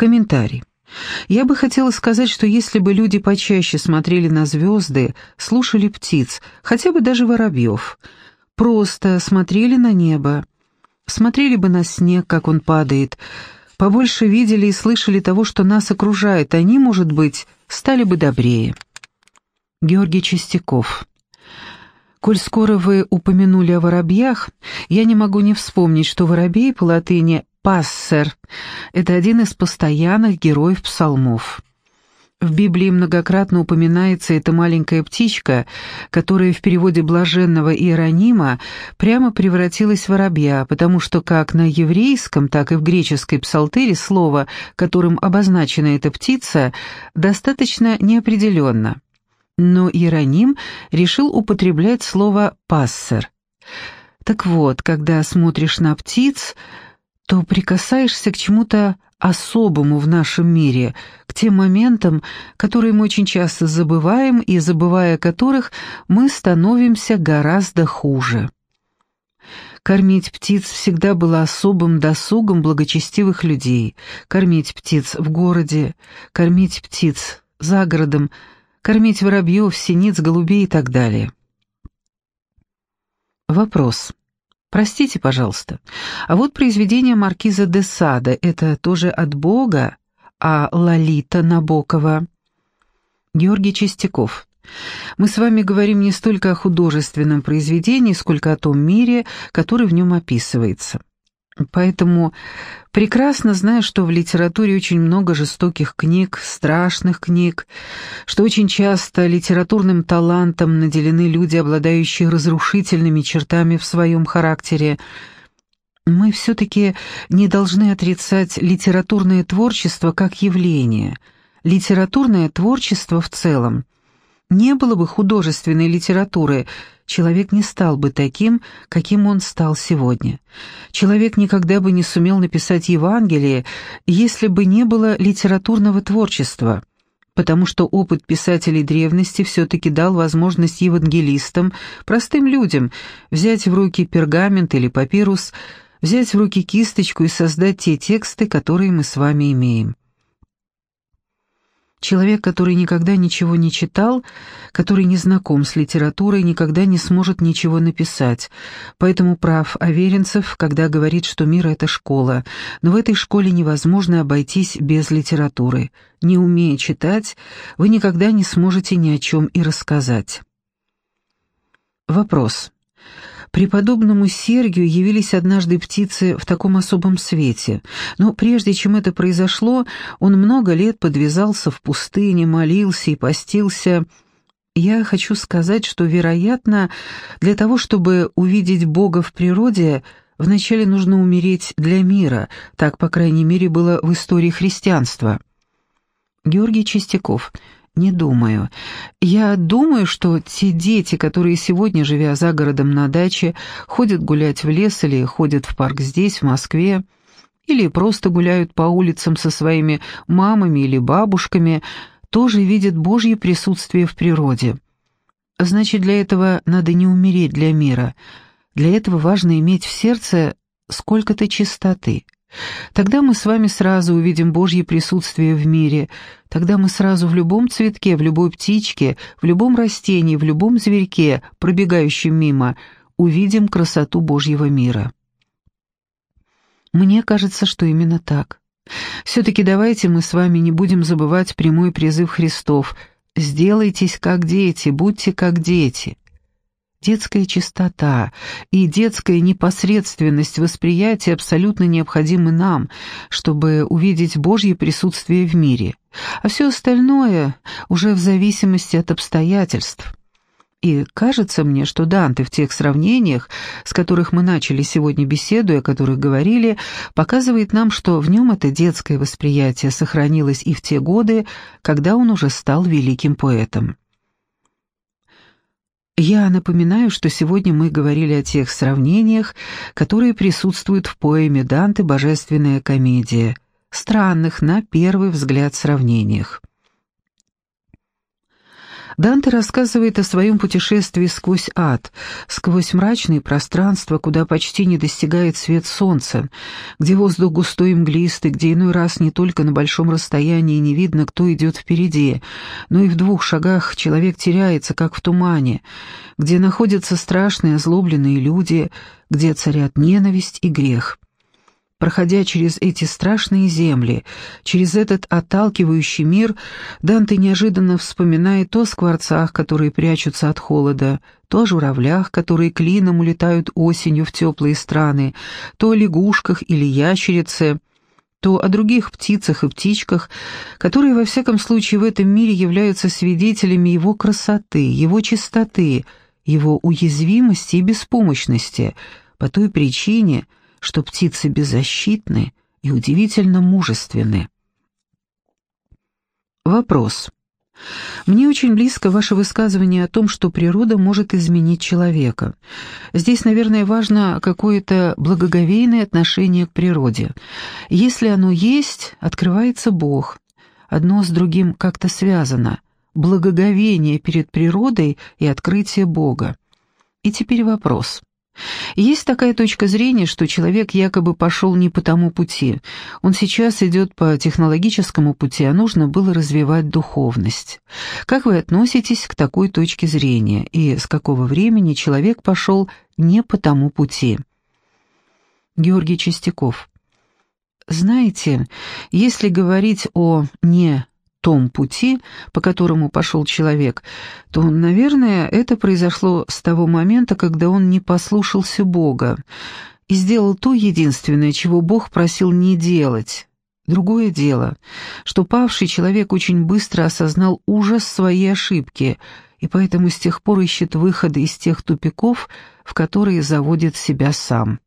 Комментарий. Я бы хотела сказать, что если бы люди почаще смотрели на звезды, слушали птиц, хотя бы даже воробьев, просто смотрели на небо, смотрели бы на снег, как он падает, побольше видели и слышали того, что нас окружает, они, может быть, стали бы добрее. Георгий Чистяков Коль скоро вы упомянули о воробьях, я не могу не вспомнить, что воробей по латыни «пассер» — это один из постоянных героев псалмов. В Библии многократно упоминается эта маленькая птичка, которая в переводе блаженного Иеронима прямо превратилась в воробья, потому что как на еврейском, так и в греческой псалтере слово, которым обозначена эта птица, достаточно неопределенно но Иероним решил употреблять слово «пассер». Так вот, когда смотришь на птиц, то прикасаешься к чему-то особому в нашем мире, к тем моментам, которые мы очень часто забываем и, забывая которых, мы становимся гораздо хуже. Кормить птиц всегда было особым досугом благочестивых людей. Кормить птиц в городе, кормить птиц за городом – кормить воробьев, синиц, голубей и так далее. Вопрос. Простите, пожалуйста, а вот произведение маркиза де Сада — это тоже от Бога, а Лолита Набокова? Георгий Чистяков. Мы с вами говорим не столько о художественном произведении, сколько о том мире, который в нем описывается. Поэтому прекрасно знаю, что в литературе очень много жестоких книг, страшных книг, что очень часто литературным талантом наделены люди, обладающие разрушительными чертами в своем характере. Мы все-таки не должны отрицать литературное творчество как явление, литературное творчество в целом. Не было бы художественной литературы – человек не стал бы таким, каким он стал сегодня. Человек никогда бы не сумел написать Евангелие, если бы не было литературного творчества, потому что опыт писателей древности все-таки дал возможность евангелистам, простым людям, взять в руки пергамент или папирус, взять в руки кисточку и создать те тексты, которые мы с вами имеем. Человек, который никогда ничего не читал, который не знаком с литературой, никогда не сможет ничего написать. Поэтому прав Аверинцев, когда говорит, что мир — это школа, но в этой школе невозможно обойтись без литературы. Не умея читать, вы никогда не сможете ни о чем и рассказать. Вопрос. Преподобному Сергию явились однажды птицы в таком особом свете, но прежде чем это произошло, он много лет подвязался в пустыне, молился и постился. Я хочу сказать, что, вероятно, для того, чтобы увидеть Бога в природе, вначале нужно умереть для мира, так, по крайней мере, было в истории христианства. Георгий Чистяков – не думаю. Я думаю, что те дети, которые сегодня, живя за городом на даче, ходят гулять в лес или ходят в парк здесь, в Москве, или просто гуляют по улицам со своими мамами или бабушками, тоже видят Божье присутствие в природе. Значит, для этого надо не умереть для мира. Для этого важно иметь в сердце сколько-то чистоты. Тогда мы с вами сразу увидим Божье присутствие в мире, тогда мы сразу в любом цветке, в любой птичке, в любом растении, в любом зверьке, пробегающем мимо, увидим красоту Божьего мира. Мне кажется, что именно так. Все-таки давайте мы с вами не будем забывать прямой призыв Христов «Сделайтесь как дети, будьте как дети». Детская чистота и детская непосредственность восприятия абсолютно необходимы нам, чтобы увидеть Божье присутствие в мире, а все остальное уже в зависимости от обстоятельств. И кажется мне, что Данте в тех сравнениях, с которых мы начали сегодня беседу и о которых говорили, показывает нам, что в нем это детское восприятие сохранилось и в те годы, когда он уже стал великим поэтом. Я напоминаю, что сегодня мы говорили о тех сравнениях, которые присутствуют в поэме Данте «Божественная комедия», странных, на первый взгляд, сравнениях. Данте рассказывает о своем путешествии сквозь ад, сквозь мрачные пространства, куда почти не достигает свет солнца, где воздух густой и мглистый, где иной раз не только на большом расстоянии не видно, кто идет впереди, но и в двух шагах человек теряется, как в тумане, где находятся страшные озлобленные люди, где царят ненависть и грех. Проходя через эти страшные земли, через этот отталкивающий мир, Данте неожиданно вспоминает то о скворцах, которые прячутся от холода, то о журавлях, которые клином улетают осенью в теплые страны, то о лягушках или ящерице, то о других птицах и птичках, которые во всяком случае в этом мире являются свидетелями его красоты, его чистоты, его уязвимости и беспомощности, по той причине, что птицы беззащитны и удивительно мужественны. Вопрос. Мне очень близко ваше высказывание о том, что природа может изменить человека. Здесь, наверное, важно какое-то благоговейное отношение к природе. Если оно есть, открывается Бог. Одно с другим как-то связано. Благоговение перед природой и открытие Бога. И теперь вопрос. Есть такая точка зрения, что человек якобы пошел не по тому пути. Он сейчас идет по технологическому пути, а нужно было развивать духовность. Как вы относитесь к такой точке зрения, и с какого времени человек пошел не по тому пути? Георгий Чистяков. Знаете, если говорить о «не том пути, по которому пошел человек, то, наверное, это произошло с того момента, когда он не послушался Бога и сделал то единственное, чего Бог просил не делать. Другое дело, что павший человек очень быстро осознал ужас своей ошибки и поэтому с тех пор ищет выхода из тех тупиков, в которые заводит себя сам.